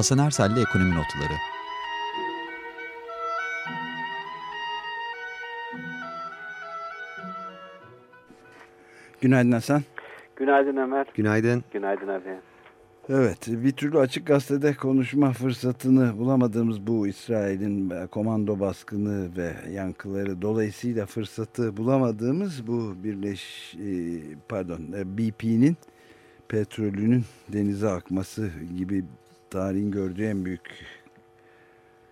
Hasan Ersel'le Ekonomi Notları Günaydın Hasan. Günaydın Ömer. Günaydın. Günaydın abi. Evet bir türlü açık gazetede konuşma fırsatını bulamadığımız bu İsrail'in komando baskını ve yankıları dolayısıyla fırsatı bulamadığımız bu birleş e, pardon e, BP'nin petrolünün denize akması gibi tarihin gördüğü en büyük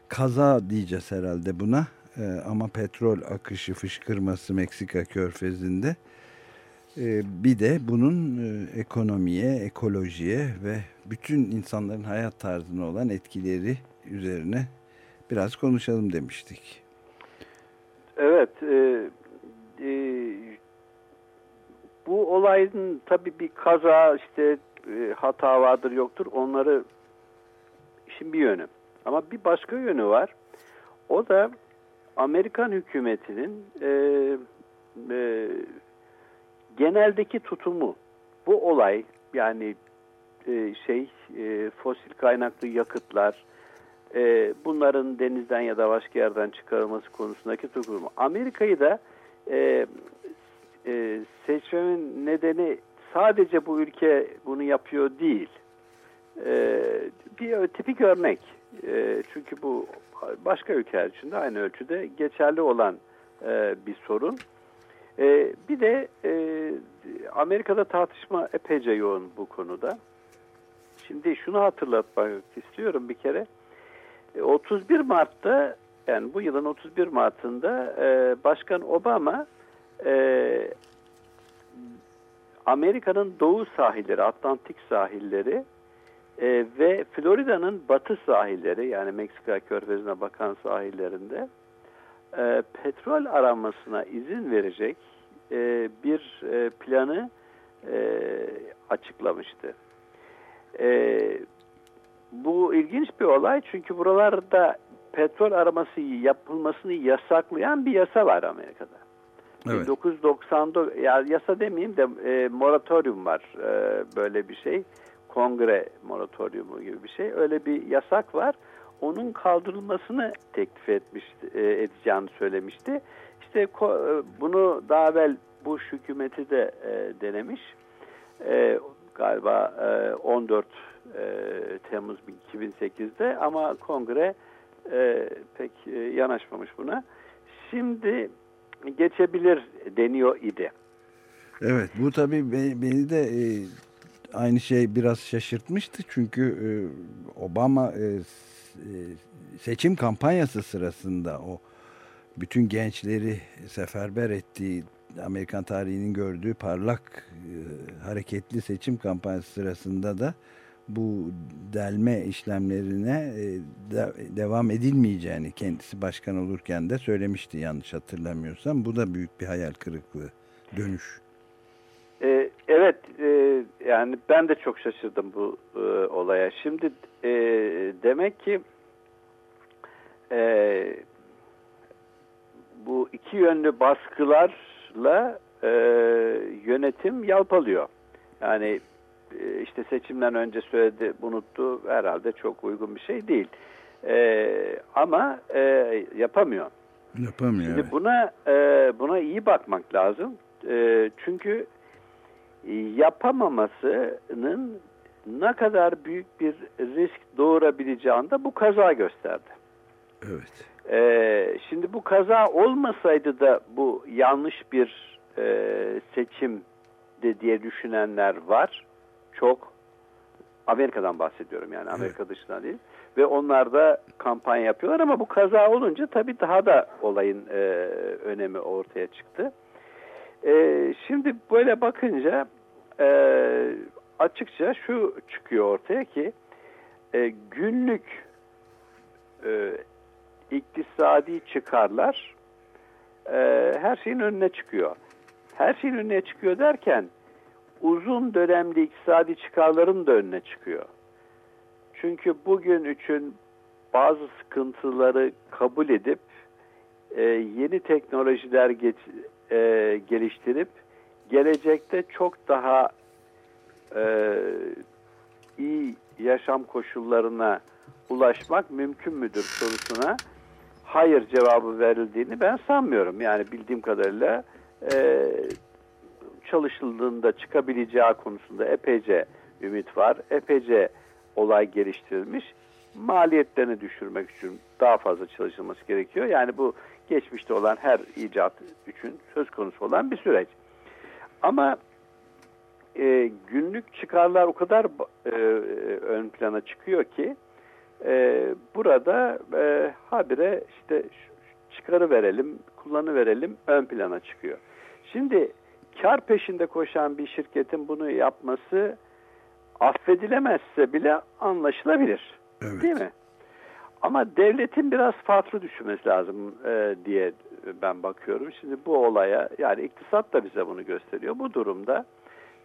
kaza diyeceğiz herhalde buna. E, ama petrol akışı fışkırması Meksika körfezinde. Ee, bir de bunun e, ekonomiye, ekolojiye ve bütün insanların hayat tarzına olan etkileri üzerine biraz konuşalım demiştik. Evet, e, e, bu olayın tabii bir kaza işte e, hata vardır yoktur. Onları işin bir yönü. Ama bir başka yönü var. O da Amerikan hükümetinin e, e, geneldeki tutumu bu olay yani e, şey e, fosil kaynaklı yakıtlar e, bunların denizden ya da başka yerden çıkarılması konusundaki tutumu. Amerika'yı da e, e, seçmemin nedeni sadece bu ülke bunu yapıyor değil. E, bir tipik örnek. E, çünkü bu başka ülkeler için de aynı ölçüde geçerli olan e, bir sorun. E, bir de e, Amerika'da tartışma epeyce yoğun bu konuda. Şimdi şunu hatırlatmak istiyorum bir kere. 31 e, Mart'ta yani bu yılın 31 Mart'ında Başkan Obama Amerika'nın doğu sahilleri, Atlantik sahilleri e, ve Florida'nın batı sahilleri yani Meksika körfezine bakan sahillerinde e, petrol aranmasına izin verecek e, bir e, planı e, açıklamıştı. E, bu ilginç bir olay çünkü buralarda petrol araması yapılmasını yasaklayan bir yasa var Amerika'da. Evet. 1990'da ya yasa demeyeyim de e, moratorium var e, böyle bir şey. Kongre moratoriumu gibi bir şey. Öyle bir yasak var onun kaldırılmasını teklif etmiş e, edeceğini söylemişti. İşte e, bunu daha evvel Bush hükümeti de e, denemiş. Galiba e, 14 e, Temmuz 2008'de ama kongre pek yanaşmamış buna. Şimdi geçebilir deniyor idi. Evet bu tabii beni de aynı şey biraz şaşırtmıştı çünkü e, Obama e, e, seçim kampanyası sırasında o bütün gençleri seferber ettiği Amerikan tarihinin gördüğü parlak hareketli seçim kampanyası sırasında da bu delme işlemlerine de, devam edilmeyeceğini kendisi başkan olurken de söylemişti yanlış hatırlamıyorsam. Bu da büyük bir hayal kırıklığı, dönüş. E, evet, e, yani ben de çok şaşırdım bu e, olaya. Şimdi e, demek ki e, bu iki yönlü baskılarla e, yönetim yalpalıyor. Yani e, işte seçimden önce söyledi, unuttu. Herhalde çok uygun bir şey değil. E, ama e, yapamıyor. Yapamıyor. Şimdi evet. buna e, buna iyi bakmak lazım. E, çünkü yapamamasının ne kadar büyük bir risk doğurabileceğini de bu kaza gösterdi. Evet. Ee, şimdi bu kaza olmasaydı da bu yanlış bir e, seçim de diye düşünenler var. Çok. Amerika'dan bahsediyorum yani Amerika evet. dışından değil. Ve onlar da kampanya yapıyorlar ama bu kaza olunca tabii daha da olayın e, önemi ortaya çıktı. E, şimdi böyle bakınca e, açıkça şu çıkıyor ortaya ki e, günlük e, iktisadi çıkarlar e, her şeyin önüne çıkıyor. Her şeyin önüne çıkıyor derken uzun dönemli iktisadi çıkarların da önüne çıkıyor. Çünkü bugün için bazı sıkıntıları kabul edip e, yeni teknolojiler geç, e, geliştirip gelecekte çok daha e, iyi yaşam koşullarına ulaşmak mümkün müdür sorusuna hayır cevabı verildiğini ben sanmıyorum. Yani bildiğim kadarıyla e, çalışıldığında çıkabileceği konusunda epeyce ümit var. Epeyce olay geliştirilmiş. Maliyetlerini düşürmek için daha fazla çalışılması gerekiyor. Yani bu geçmişte olan her icat için söz konusu olan bir süreç. Ama e, günlük çıkarlar o kadar e, ön plana çıkıyor ki e, burada e, habire işte çıkarı verelim, kullanı verelim ön plana çıkıyor. Şimdi kar peşinde koşan bir şirketin bunu yapması affedilemezse bile anlaşılabilir. Evet. Değil mi? Ama devletin biraz farklı düşünmesi lazım e, diye ben bakıyorum. Şimdi bu olaya yani iktisat da bize bunu gösteriyor. Bu durumda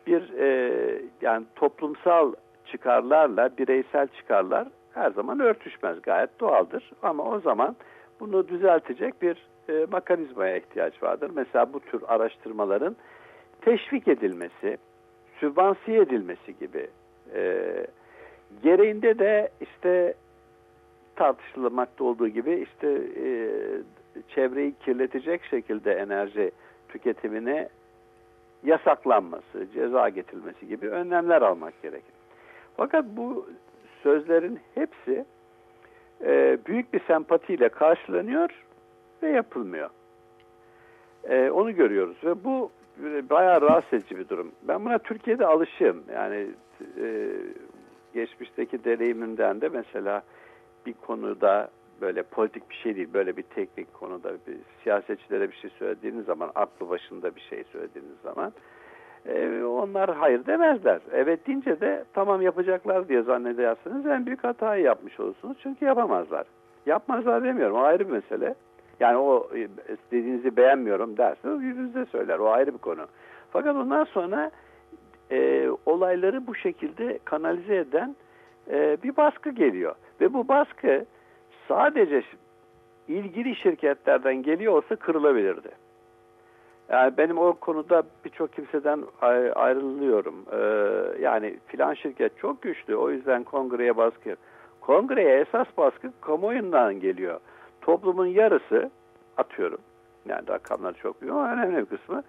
bir e, yani toplumsal çıkarlarla bireysel çıkarlar her zaman örtüşmez. Gayet doğaldır. Ama o zaman bunu düzeltecek bir e, mekanizmaya ihtiyaç vardır. Mesela bu tür araştırmaların teşvik edilmesi, sübvansiye edilmesi gibi e, gereğinde de işte tartışılmakta olduğu gibi işte e, çevreyi kirletecek şekilde enerji tüketimine yasaklanması, ceza getirilmesi gibi önlemler almak gerekir. Fakat bu sözlerin hepsi e, büyük bir sempatiyle karşılanıyor ve yapılmıyor. E, onu görüyoruz ve bu bayağı rahatsız edici bir durum. Ben buna Türkiye'de alışığım. Yani e, geçmişteki deneyimimden de mesela bir konuda böyle politik bir şey değil, böyle bir teknik konuda bir siyasetçilere bir şey söylediğiniz zaman, aklı başında bir şey söylediğiniz zaman e, onlar hayır demezler. Evet deyince de tamam yapacaklar diye zannedersiniz en büyük hatayı yapmış olursunuz. Çünkü yapamazlar. Yapmazlar demiyorum, o ayrı bir mesele. Yani o e, dediğinizi beğenmiyorum derseniz yüzünüzde söyler, o ayrı bir konu. Fakat ondan sonra e, olayları bu şekilde kanalize eden e, bir baskı geliyor. Ve bu baskı sadece ilgili şirketlerden geliyor olsa kırılabilirdi. Yani benim o konuda birçok kimseden ayrılıyorum. Ee, yani filan şirket çok güçlü o yüzden kongreye baskı. Kongreye esas baskı kamuoyundan geliyor. Toplumun yarısı atıyorum. Yani rakamlar çok büyük ama önemli bir kısmı.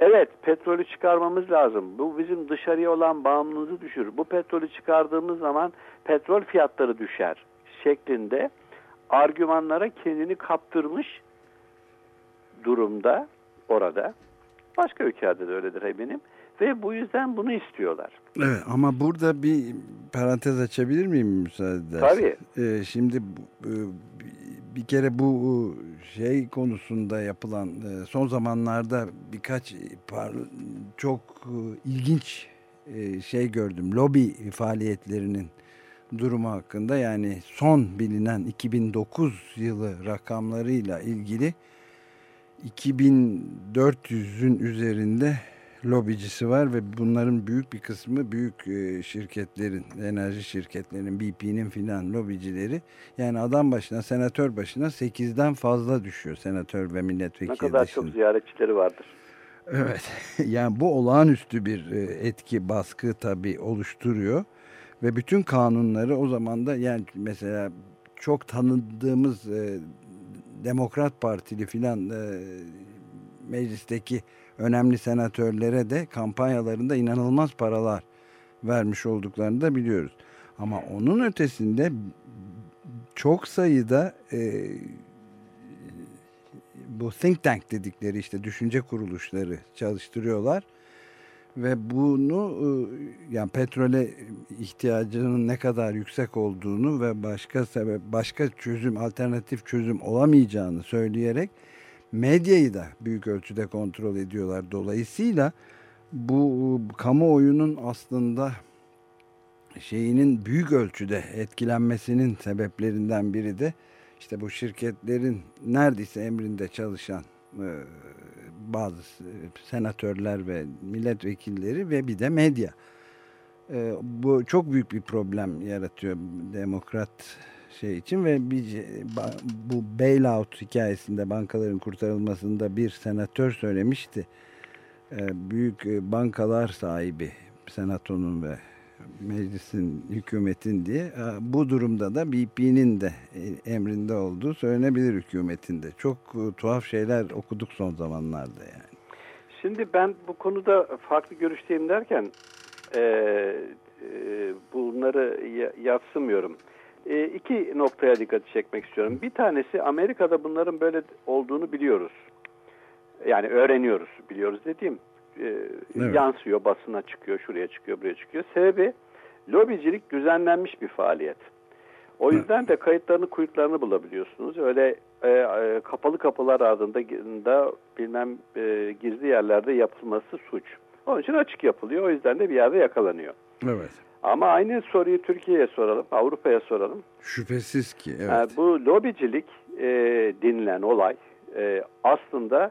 Evet petrolü çıkarmamız lazım. Bu bizim dışarıya olan bağımlılığımızı düşürür. Bu petrolü çıkardığımız zaman petrol fiyatları düşer şeklinde argümanlara kendini kaptırmış durumda orada. Başka ülkelerde de öyledir eminim. Ve bu yüzden bunu istiyorlar. Evet ama burada bir parantez açabilir miyim müsaade edersen? Tabii. Ee, şimdi e, bir kere bu şey konusunda yapılan e, son zamanlarda birkaç çok e, ilginç şey gördüm. Lobi faaliyetlerinin durumu hakkında yani son bilinen 2009 yılı rakamlarıyla ilgili 2400'ün üzerinde lobicisi var ve bunların büyük bir kısmı büyük e, şirketlerin, enerji şirketlerinin, BP'nin filan lobicileri. Yani adam başına, senatör başına 8'den fazla düşüyor senatör ve milletvekili. Ne kadar dışında. çok ziyaretçileri vardır. Evet, yani bu olağanüstü bir e, etki, baskı tabii oluşturuyor. Ve bütün kanunları o zaman da yani mesela çok tanıdığımız e, Demokrat Partili filan e, meclisteki önemli senatörlere de kampanyalarında inanılmaz paralar vermiş olduklarını da biliyoruz. Ama onun ötesinde çok sayıda e, bu think tank dedikleri işte düşünce kuruluşları çalıştırıyorlar ve bunu e, yani petrole ihtiyacının ne kadar yüksek olduğunu ve başka sebep başka çözüm alternatif çözüm olamayacağını söyleyerek medyayı da büyük ölçüde kontrol ediyorlar. Dolayısıyla bu kamuoyunun aslında şeyinin büyük ölçüde etkilenmesinin sebeplerinden biri de işte bu şirketlerin neredeyse emrinde çalışan e, bazı senatörler ve milletvekilleri ve bir de medya. E, bu çok büyük bir problem yaratıyor demokrat şey için ve bir, bu bailout hikayesinde bankaların kurtarılmasında bir senatör söylemişti. E, büyük bankalar sahibi senatonun ve meclisin, hükümetin diye. E, bu durumda da BP'nin de emrinde olduğu söylenebilir hükümetinde. Çok e, tuhaf şeyler okuduk son zamanlarda yani. Şimdi ben bu konuda farklı görüşteyim derken e, e, bunları yatsımıyorum. E, iki noktaya dikkat çekmek istiyorum. Bir tanesi Amerika'da bunların böyle olduğunu biliyoruz. Yani öğreniyoruz, biliyoruz dediğim e, evet. yansıyor, basına çıkıyor, şuraya çıkıyor, buraya çıkıyor. Sebebi lobicilik düzenlenmiş bir faaliyet. O yüzden de kayıtlarını, kuyutlarını bulabiliyorsunuz. Öyle e, e, kapalı kapılar ardında bilmem e, gizli yerlerde yapılması suç. Onun için açık yapılıyor. O yüzden de bir yerde yakalanıyor. Evet. Ama aynı soruyu Türkiye'ye soralım, Avrupa'ya soralım. Şüphesiz ki, evet. Yani bu lobicilik e, denilen olay e, aslında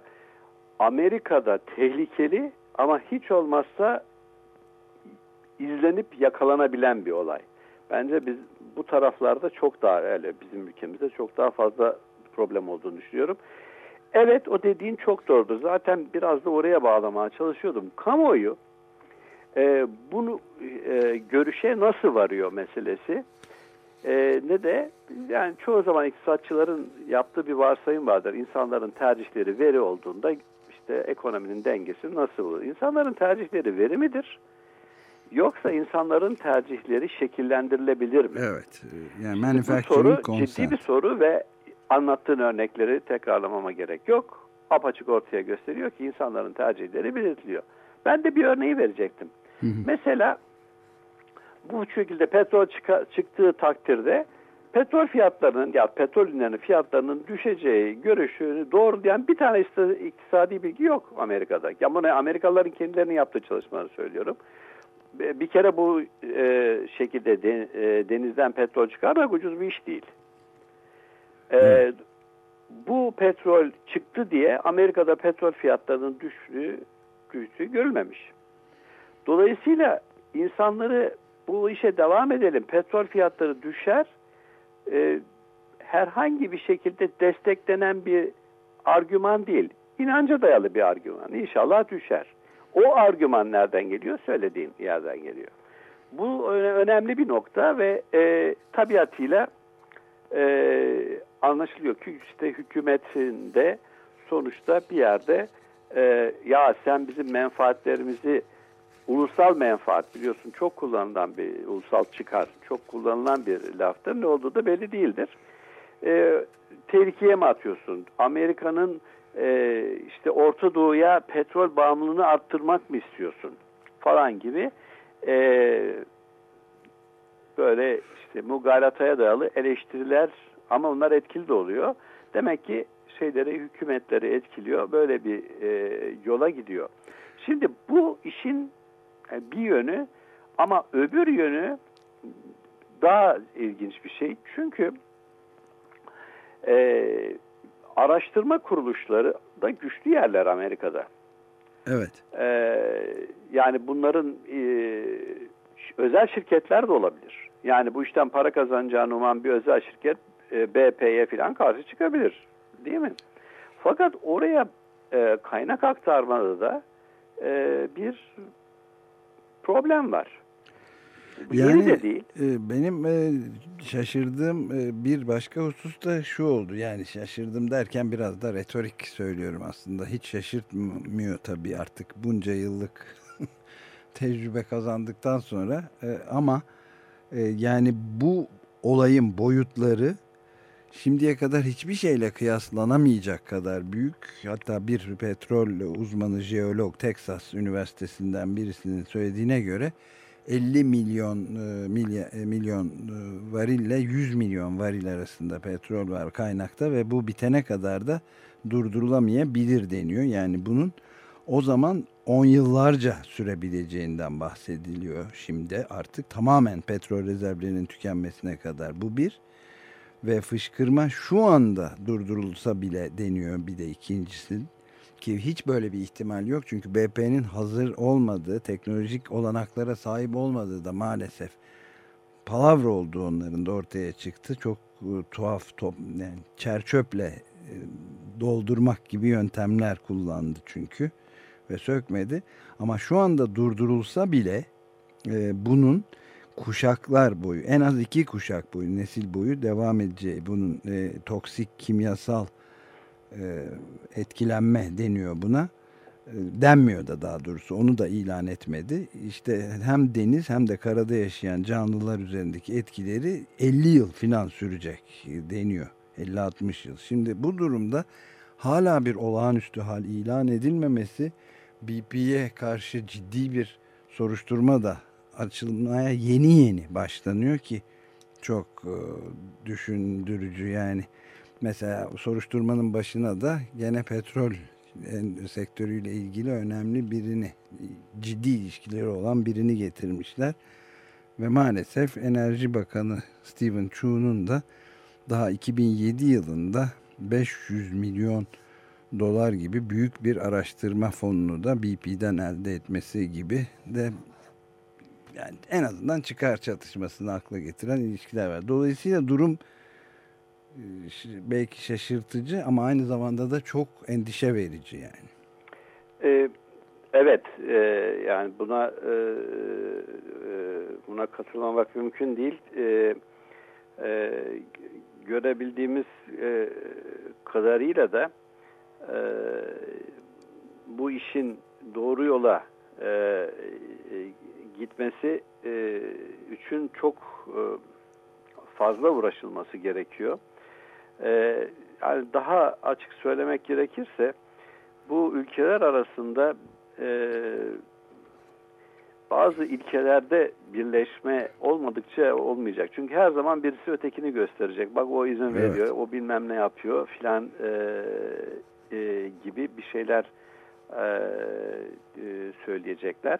Amerika'da tehlikeli ama hiç olmazsa izlenip yakalanabilen bir olay. Bence biz bu taraflarda çok daha öyle bizim ülkemizde çok daha fazla problem olduğunu düşünüyorum. Evet o dediğin çok doğrudur. Zaten biraz da oraya bağlamaya çalışıyordum. Kamuoyu e, bunu e, görüşe nasıl varıyor meselesi e, ne de yani çoğu zaman iktisatçıların yaptığı bir varsayım vardır. İnsanların tercihleri veri olduğunda işte ekonominin dengesi nasıl olur? İnsanların tercihleri veri midir? Yoksa insanların tercihleri şekillendirilebilir mi? Evet. Yani manufacturing bu soru ciddi bir soru ve anlattığın örnekleri tekrarlamama gerek yok. Apaçık ortaya gösteriyor ki insanların tercihleri belirtiliyor. Ben de bir örneği verecektim. Hı hı. Mesela bu şekilde petrol çıka, çıktığı takdirde petrol fiyatlarının ya petrol ürünlerinin fiyatlarının düşeceği görüşünü doğrulayan bir tane iktisadi bilgi yok Amerika'da. Ya bunu Amerikalıların kendilerinin yaptığı çalışmaları söylüyorum. Bir kere bu e, şekilde de, e, denizden petrol çıkarmak ucuz bir iş değil. E, bu petrol çıktı diye Amerika'da petrol fiyatlarının düştüğü, düştüğü görülmemiş. Dolayısıyla insanları bu işe devam edelim, petrol fiyatları düşer, e, herhangi bir şekilde desteklenen bir argüman değil. İnanca dayalı bir argüman. İnşallah düşer. O argüman nereden geliyor? Söylediğin yerden geliyor. Bu önemli bir nokta ve e, tabiatıyla e, anlaşılıyor ki işte hükümetinde sonuçta bir yerde e, ya sen bizim menfaatlerimizi ulusal menfaat biliyorsun çok kullanılan bir ulusal çıkar çok kullanılan bir laftır. Ne olduğu da belli değildir. E, tehlikeye mi atıyorsun? Amerika'nın e, işte Orta Doğu'ya petrol bağımlılığını arttırmak mı istiyorsun? Falan gibi e, böyle işte mugalataya dayalı eleştiriler ama onlar etkili de oluyor. Demek ki şeyleri, hükümetleri etkiliyor. Böyle bir e, yola gidiyor. Şimdi bu işin bir yönü ama öbür yönü daha ilginç bir şey. Çünkü e, araştırma kuruluşları da güçlü yerler Amerika'da. Evet. E, yani bunların e, özel şirketler de olabilir. Yani bu işten para kazanacağını uman bir özel şirket e, BP'ye falan karşı çıkabilir. Değil mi? Fakat oraya e, kaynak aktarmada da e, bir problem var. Yani de değil. E, benim e, şaşırdığım e, bir başka husus da şu oldu. Yani şaşırdım derken biraz da retorik söylüyorum aslında. Hiç şaşırtmıyor tabii artık bunca yıllık tecrübe kazandıktan sonra. Ama yani bu olayın boyutları şimdiye kadar hiçbir şeyle kıyaslanamayacak kadar büyük. Hatta bir petrol uzmanı jeolog Texas Üniversitesi'nden birisinin söylediğine göre 50 milyon e, e, milyon e, varille 100 milyon varil arasında petrol var kaynakta ve bu bitene kadar da durdurulamayabilir deniyor. Yani bunun o zaman 10 yıllarca sürebileceğinden bahsediliyor şimdi artık tamamen petrol rezervlerinin tükenmesine kadar bu bir ve fışkırma şu anda durdurulsa bile deniyor bir de ikincisi ki hiç böyle bir ihtimal yok. Çünkü BP'nin hazır olmadığı teknolojik olanaklara sahip olmadığı da maalesef palavra olduğu onların da ortaya çıktı. Çok e, tuhaf top, yani çerçöple e, doldurmak gibi yöntemler kullandı çünkü ve sökmedi. Ama şu anda durdurulsa bile e, bunun kuşaklar boyu en az iki kuşak boyu nesil boyu devam edeceği bunun e, toksik kimyasal e, etkilenme deniyor buna e, denmiyor da daha doğrusu onu da ilan etmedi. İşte hem deniz hem de karada yaşayan canlılar üzerindeki etkileri 50 yıl filan sürecek deniyor. 50-60 yıl. Şimdi bu durumda hala bir olağanüstü hal ilan edilmemesi BP'ye karşı ciddi bir soruşturma da açılmaya yeni yeni başlanıyor ki çok e, düşündürücü yani. Mesela soruşturmanın başına da gene petrol sektörüyle ilgili önemli birini, ciddi ilişkileri olan birini getirmişler. Ve maalesef Enerji Bakanı Steven Chu'nun da daha 2007 yılında 500 milyon dolar gibi büyük bir araştırma fonunu da BP'den elde etmesi gibi de yani en azından çıkar çatışmasını akla getiren ilişkiler var. Dolayısıyla durum e, belki şaşırtıcı ama aynı zamanda da çok endişe verici yani. Ee, evet, e, yani buna e, e, buna katılmamak mümkün değil. E, e, görebildiğimiz e, kadarıyla da e, bu işin doğru yola e, e, gitmesi e, için çok e, fazla uğraşılması gerekiyor. E, yani daha açık söylemek gerekirse bu ülkeler arasında e, bazı ilkelerde birleşme olmadıkça olmayacak. Çünkü her zaman birisi ötekini gösterecek. Bak o izin evet. veriyor, o bilmem ne yapıyor filan e, e, gibi bir şeyler e, e, söyleyecekler.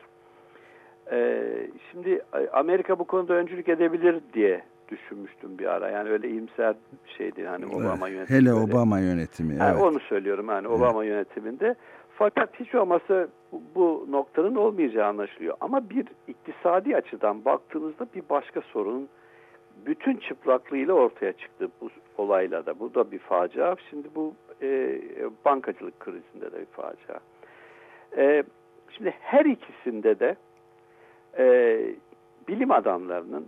E, şimdi Amerika bu konuda öncülük edebilir diye düşünmüştüm bir ara. Yani öyle iyimser şeydi hani Obama yönetimi. Hele Obama yönetimi. Yani evet. Onu söylüyorum yani Obama evet. yönetiminde. Fakat hiç olmazsa bu, bu noktanın olmayacağı anlaşılıyor. Ama bir iktisadi açıdan baktığınızda bir başka sorun bütün çıplaklığıyla ortaya çıktı bu olayla da. Bu da bir facia. Şimdi bu e, bankacılık krizinde de bir facia. E, şimdi her ikisinde de e, bilim adamlarının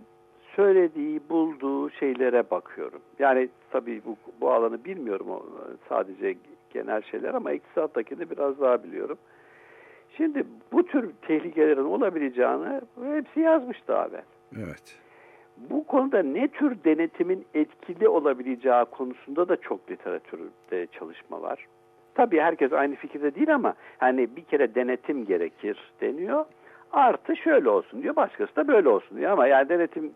söylediği, bulduğu şeylere bakıyorum. Yani tabii bu, bu alanı bilmiyorum sadece genel şeyler ama iktisattakini biraz daha biliyorum. Şimdi bu tür tehlikelerin olabileceğini hepsi yazmıştı abi. Evet. Bu konuda ne tür denetimin etkili olabileceği konusunda da çok literatürde çalışma var. Tabii herkes aynı fikirde değil ama hani bir kere denetim gerekir deniyor. Artı şöyle olsun diyor, başkası da böyle olsun diyor ama yani denetim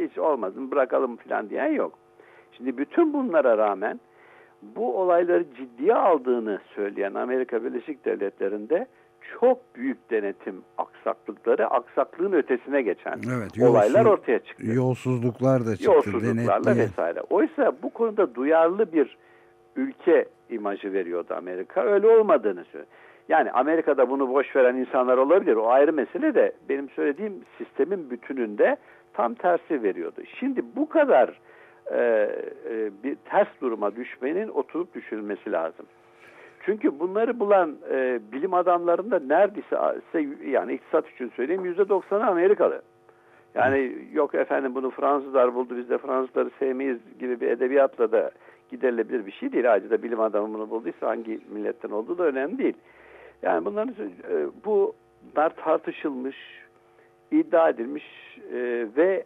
hiç olmasın bırakalım falan diyen yok. Şimdi bütün bunlara rağmen bu olayları ciddiye aldığını söyleyen Amerika Birleşik Devletleri'nde çok büyük denetim aksaklıkları, aksaklığın ötesine geçen evet, yolsuz, olaylar ortaya çıktı. Yolsuzluklar da çıktı. Yolsuzluklarla vesaire. Oysa bu konuda duyarlı bir ülke imajı veriyordu Amerika. Öyle olmadığını söylüyor. Yani Amerika'da bunu boş veren insanlar olabilir. O ayrı mesele de benim söylediğim sistemin bütününde tam tersi veriyordu. Şimdi bu kadar e, e, bir ters duruma düşmenin oturup düşünülmesi lazım. Çünkü bunları bulan e, bilim adamlarında neredeyse yani iktisat için söyleyeyim yüzde doksanı Amerikalı. Yani yok efendim bunu Fransızlar buldu biz de Fransızları sevmeyiz gibi bir edebiyatla da giderilebilir bir şey değil. Ayrıca da bilim adamı bunu bulduysa hangi milletten olduğu da önemli değil. Yani bunların e, bunlar tartışılmış, iddia edilmiş e, ve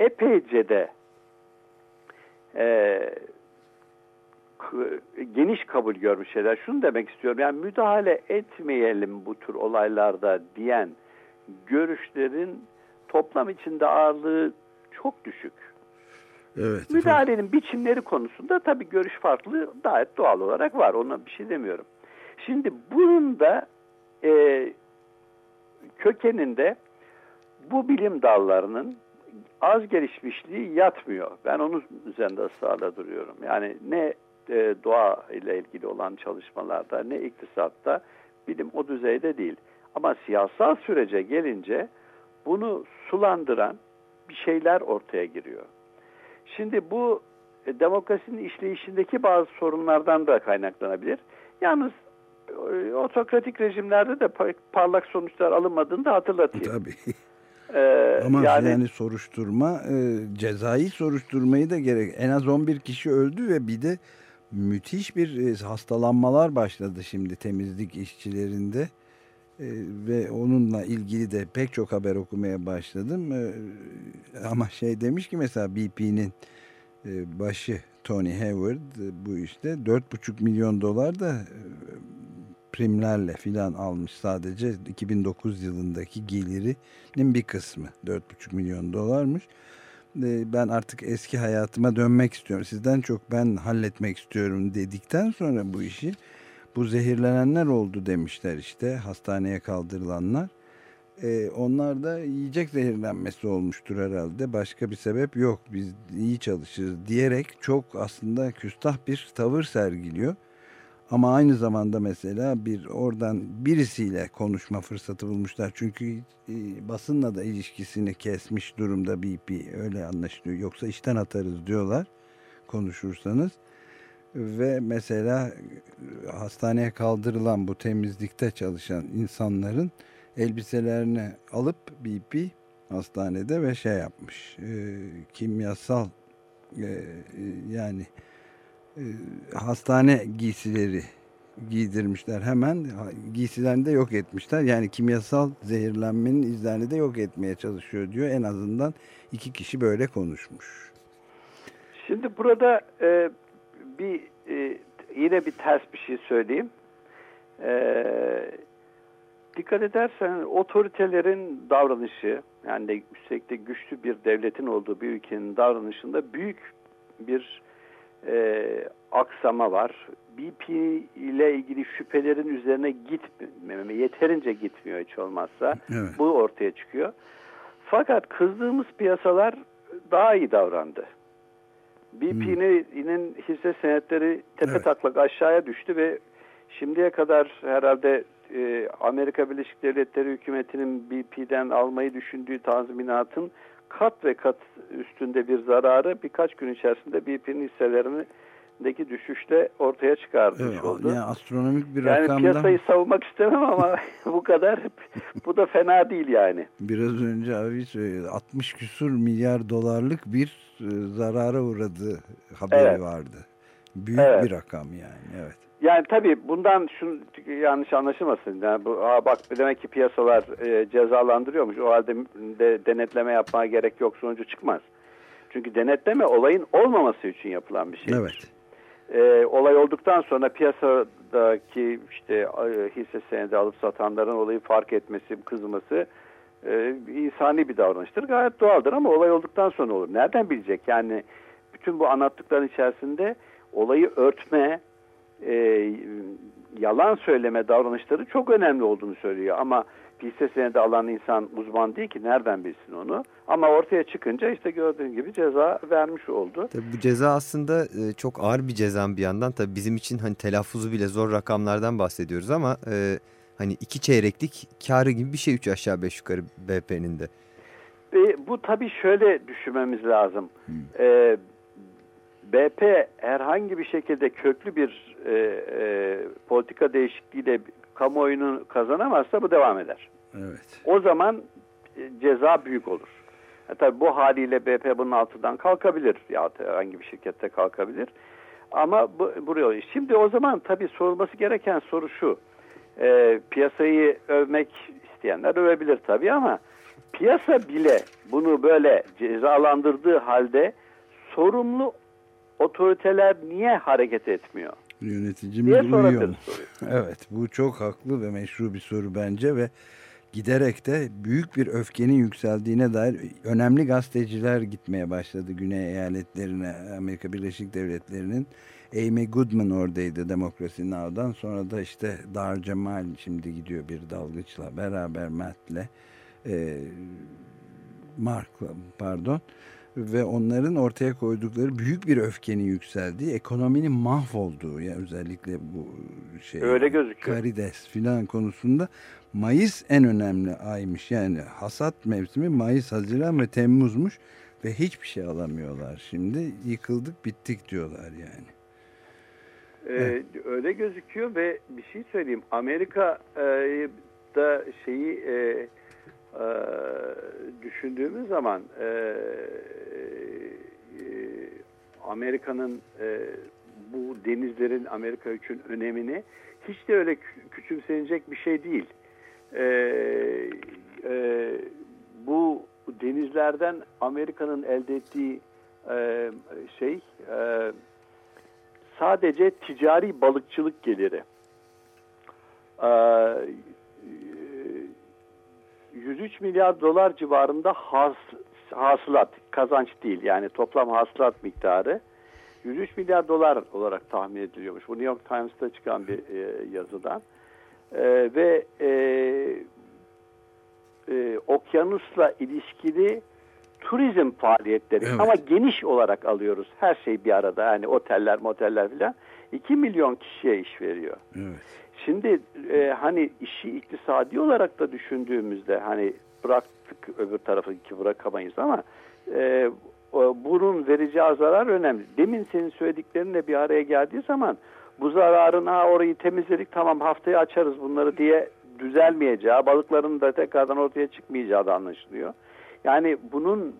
epeyce de e, geniş kabul görmüş şeyler. Şunu demek istiyorum. Yani müdahale etmeyelim bu tür olaylarda diyen görüşlerin toplam içinde ağırlığı çok düşük. Evet. Müdahalenin efendim. biçimleri konusunda tabii görüş farklı gayet doğal olarak var. Ona bir şey demiyorum. Şimdi bunun da e, kökeninde bu bilim dallarının az gelişmişliği yatmıyor. Ben onun üzerinde ısrarla duruyorum. Yani ne e, doğa ile ilgili olan çalışmalarda ne iktisatta bilim o düzeyde değil. Ama siyasal sürece gelince bunu sulandıran bir şeyler ortaya giriyor. Şimdi bu e, demokrasinin işleyişindeki bazı sorunlardan da kaynaklanabilir. Yalnız otokratik rejimlerde de parlak sonuçlar alınmadığını da hatırlatayım. Tabii. Ee, Ama yani, yani soruşturma, e, cezai soruşturmayı da gerek. En az 11 kişi öldü ve bir de müthiş bir e, hastalanmalar başladı şimdi temizlik işçilerinde. E, ve onunla ilgili de pek çok haber okumaya başladım. E, ama şey demiş ki mesela BP'nin e, başı Tony Hayward e, bu işte 4,5 milyon dolar da e, primlerle filan almış sadece 2009 yılındaki gelirinin bir kısmı 4,5 milyon dolarmış. Ben artık eski hayatıma dönmek istiyorum. Sizden çok ben halletmek istiyorum dedikten sonra bu işi bu zehirlenenler oldu demişler işte hastaneye kaldırılanlar. Ee, onlar da yiyecek zehirlenmesi olmuştur herhalde. Başka bir sebep yok. Biz iyi çalışırız diyerek çok aslında küstah bir tavır sergiliyor. Ama aynı zamanda mesela bir oradan birisiyle konuşma fırsatı bulmuşlar. Çünkü e, basınla da ilişkisini kesmiş durumda BP öyle anlaşılıyor. Yoksa işten atarız diyorlar konuşursanız. Ve mesela e, hastaneye kaldırılan bu temizlikte çalışan insanların elbiselerini alıp BP hastanede ve şey yapmış. E, kimyasal e, yani e, hastane giysileri giydirmişler hemen giysilerini de yok etmişler yani kimyasal zehirlenmenin izlerini de yok etmeye çalışıyor diyor en azından iki kişi böyle konuşmuş. Şimdi burada e, bir e, yine bir ters bir şey söyleyeyim. E, dikkat edersen otoritelerin davranışı yani de üstelik de güçlü bir devletin olduğu bir ülkenin davranışında büyük bir e, aksama var. BP ile ilgili şüphelerin üzerine gitmiyor. Yeterince gitmiyor hiç olmazsa. Evet. Bu ortaya çıkıyor. Fakat kızdığımız piyasalar daha iyi davrandı. BP'nin hisse senetleri tepe evet. taklak aşağıya düştü ve şimdiye kadar herhalde e, Amerika Birleşik Devletleri hükümetinin BP'den almayı düşündüğü tazminatın kat ve kat üstünde bir zararı birkaç gün içerisinde BP'nin hisselerindeki düşüşle ortaya çıkarmış evet, oldu. Yani astronomik bir yani rakamdan... piyasayı savunmak istemem ama bu kadar bu da fena değil yani. Biraz önce abi söyledi 60 küsur milyar dolarlık bir e, zarara uğradı haberi evet. vardı. Büyük evet. bir rakam yani evet. Yani tabii bundan şunu yanlış anlaşılmasın. Yani bu, aa bak demek ki piyasalar e, cezalandırıyormuş. O halde de denetleme yapmaya gerek yok sonucu çıkmaz. Çünkü denetleme olayın olmaması için yapılan bir şey. Evet. E, olay olduktan sonra piyasadaki işte e, hisse senedi alıp satanların olayı fark etmesi, kızması e, insani bir davranıştır. Gayet doğaldır ama olay olduktan sonra olur. Nereden bilecek? Yani bütün bu anlattıkların içerisinde olayı örtme, e, yalan söyleme davranışları çok önemli olduğunu söylüyor. Ama hisse senedi alan insan uzman değil ki nereden bilsin onu. Ama ortaya çıkınca işte gördüğün gibi ceza vermiş oldu. Tabii bu ceza aslında e, çok ağır bir ceza bir yandan. Tabii bizim için hani telaffuzu bile zor rakamlardan bahsediyoruz ama e, hani iki çeyreklik karı gibi bir şey üç aşağı beş yukarı BP'nin de. E, bu tabii şöyle düşünmemiz lazım. Hmm. E, BP herhangi bir şekilde köklü bir e, e, politika değişikliğiyle kamuoyunu kazanamazsa bu devam eder. Evet. O zaman e, ceza büyük olur. E, tabii bu haliyle BP bunun altından kalkabilir ya herhangi bir şirkette kalkabilir. Ama bu, buraya şimdi o zaman tabii sorulması gereken soru şu. E, piyasayı övmek isteyenler övebilir tabii ama piyasa bile bunu böyle cezalandırdığı halde sorumlu otoriteler niye hareket etmiyor? Yönetici mi uyuyor? evet bu çok haklı ve meşru bir soru bence ve giderek de büyük bir öfkenin yükseldiğine dair önemli gazeteciler gitmeye başladı Güney eyaletlerine Amerika Birleşik Devletleri'nin Amy Goodman oradaydı Demokrasi Now'dan sonra da işte Dar Cemal şimdi gidiyor bir dalgıçla beraber Matt'le e, Mark'la pardon ve onların ortaya koydukları büyük bir öfkenin yükseldiği, ekonominin mahvolduğu ya yani özellikle bu şey öyle gözüküyor. Karides filan konusunda Mayıs en önemli aymış. Yani hasat mevsimi Mayıs, Haziran ve Temmuz'muş ve hiçbir şey alamıyorlar. Şimdi yıkıldık, bittik diyorlar yani. Ee, evet. Öyle gözüküyor ve bir şey söyleyeyim. Amerika'da şeyi e, e, düşündüğümüz zaman e, e, Amerika'nın e, bu denizlerin Amerika için önemini hiç de öyle küçümsenecek bir şey değil. E, e, bu denizlerden Amerika'nın elde ettiği e, şey e, sadece ticari balıkçılık geliri. E, 103 milyar dolar civarında has, hasılat, kazanç değil yani toplam hasılat miktarı 103 milyar dolar olarak tahmin ediliyormuş. Bu New York Times'ta çıkan bir e, yazıdan. E, ve e, e, okyanusla ilişkili turizm faaliyetleri evet. ama geniş olarak alıyoruz. Her şey bir arada yani oteller moteller filan 2 milyon kişiye iş veriyor. Evet. Şimdi e, hani işi iktisadi olarak da düşündüğümüzde hani bıraktık öbür tarafı ki bırakamayız ama e, bunun vereceği zarar önemli. Demin senin söylediklerinle bir araya geldiği zaman bu zararın ha orayı temizledik tamam haftaya açarız bunları diye düzelmeyeceği, balıkların da tekrardan ortaya çıkmayacağı da anlaşılıyor. Yani bunun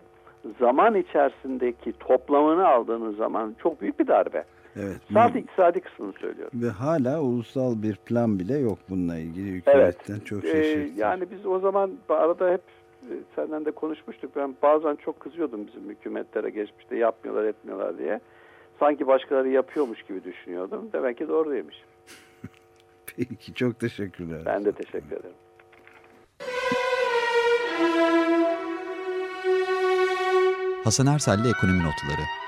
zaman içerisindeki toplamını aldığınız zaman çok büyük bir darbe. Evet. Sadece iktisadi kısmını söylüyorum. Ve hala ulusal bir plan bile yok bununla ilgili hükümetten evet. çok şaşırtıcı. Ee, yani biz o zaman arada hep e, senden de konuşmuştuk. Ben bazen çok kızıyordum bizim hükümetlere geçmişte yapmıyorlar etmiyorlar diye. Sanki başkaları yapıyormuş gibi düşünüyordum. Demek ki doğru demiş. Peki çok teşekkürler. Ben de teşekkür ederim. Hasan Ersel'le Ekonomi Notları